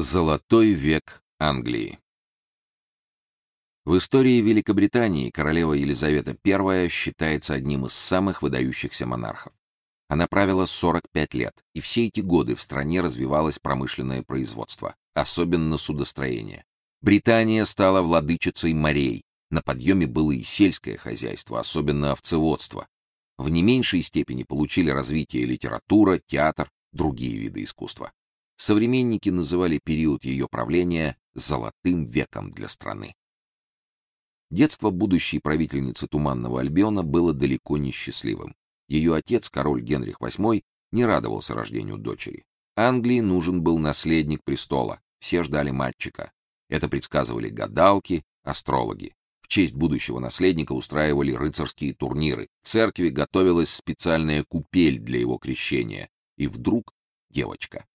Золотой век Англии. В истории Великобритании королева Елизавета I считается одним из самых выдающихся монархов. Она правила 45 лет, и все эти годы в стране развивалось промышленное производство, особенно судостроение. Британия стала владычицей морей. На подъеме было и сельское хозяйство, особенно овцеводство. В не меньшей степени получили развитие литература, театр, другие виды искусства. Современники называли период ее правления золотым веком для страны. Детство будущей правительницы Туманного Альбиона было далеко не счастливым. Ее отец, король Генрих VIII, не радовался рождению дочери. Англии нужен был наследник престола. Все ждали мальчика. Это предсказывали гадалки, астрологи. В честь будущего наследника устраивали рыцарские турниры. В церкви готовилась специальная купель для его крещения. И вдруг девочка.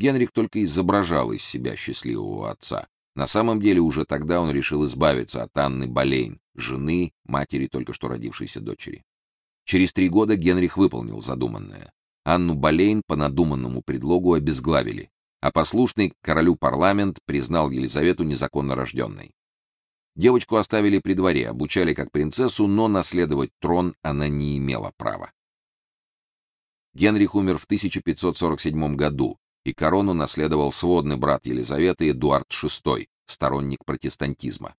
Генрих только изображал из себя счастливого отца. На самом деле уже тогда он решил избавиться от Анны Болейн, жены, матери только что родившейся дочери. Через три года Генрих выполнил задуманное. Анну Болейн по надуманному предлогу обезглавили, а послушный королю парламент признал Елизавету незаконно рожденной. Девочку оставили при дворе, обучали как принцессу, но наследовать трон она не имела права. Генрих умер в 1547 году, и корону наследовал сводный брат Елизаветы Эдуард VI, сторонник протестантизма.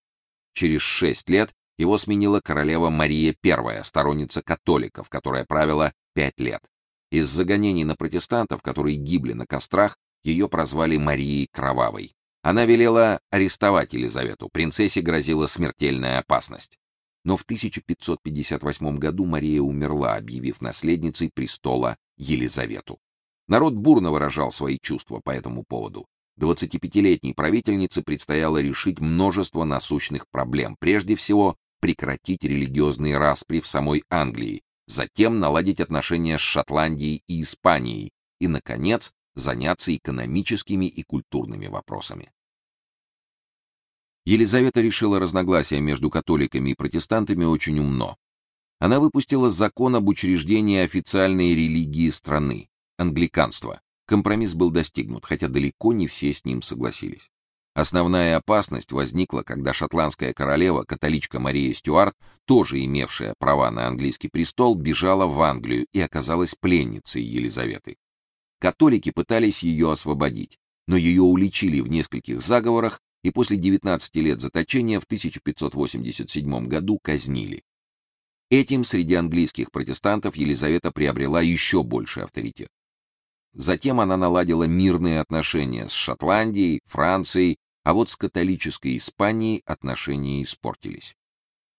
Через шесть лет его сменила королева Мария I, сторонница католиков, которая правила пять лет. Из-за гонений на протестантов, которые гибли на кострах, ее прозвали Марией Кровавой. Она велела арестовать Елизавету, принцессе грозила смертельная опасность. Но в 1558 году Мария умерла, объявив наследницей престола Елизавету. Народ бурно выражал свои чувства по этому поводу. 25-летней правительнице предстояло решить множество насущных проблем. Прежде всего, прекратить религиозные распри в самой Англии, затем наладить отношения с Шотландией и Испанией и наконец заняться экономическими и культурными вопросами. Елизавета решила разногласия между католиками и протестантами очень умно. Она выпустила закон об учреждении официальной религии страны англиканство. Компромисс был достигнут, хотя далеко не все с ним согласились. Основная опасность возникла, когда шотландская королева, католичка Мария Стюарт, тоже имевшая права на английский престол, бежала в Англию и оказалась пленницей Елизаветы. Католики пытались ее освободить, но ее уличили в нескольких заговорах и после 19 лет заточения в 1587 году казнили. Этим среди английских протестантов Елизавета приобрела еще больший авторитет. Затем она наладила мирные отношения с Шотландией, Францией, а вот с католической Испанией отношения испортились.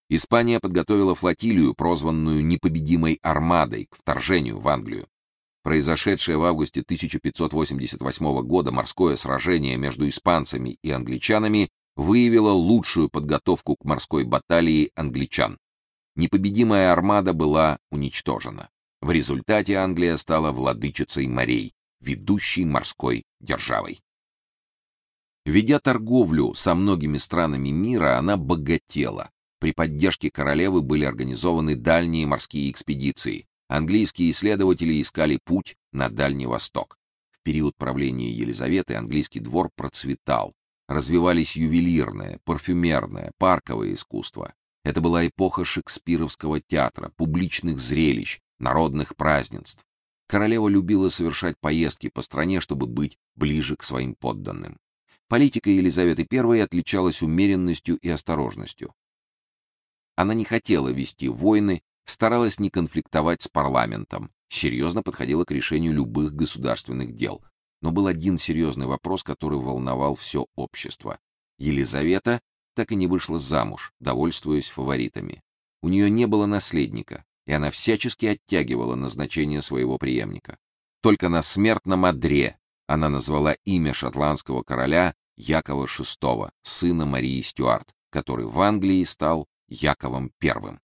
Испания подготовила флотилию, прозванную непобедимой армадой, к вторжению в Англию. Произошедшее в августе 1588 года морское сражение между испанцами и англичанами выявило лучшую подготовку к морской баталии англичан. Непобедимая армада была уничтожена. В результате Англия стала владычицей морей, ведущей морской державой. Ведя торговлю со многими странами мира, она богатела. При поддержке королевы были организованы дальние морские экспедиции. Английские исследователи искали путь на Дальний Восток. В период правления Елизаветы английский двор процветал. Развивались ювелирное, парфюмерное, парковое искусство. Это была эпоха шекспировского театра, публичных зрелищ, народных празднеств. Королева любила совершать поездки по стране, чтобы быть ближе к своим подданным. Политика Елизаветы I отличалась умеренностью и осторожностью. Она не хотела вести войны, старалась не конфликтовать с парламентом, серьезно подходила к решению любых государственных дел. Но был один серьезный вопрос, который волновал все общество. Елизавета так и не вышла замуж, довольствуясь фаворитами. У нее не было наследника, и она всячески оттягивала назначение своего преемника. Только на смертном одре она назвала имя шотландского короля Якова VI, сына Марии Стюарт, который в Англии стал Яковом I.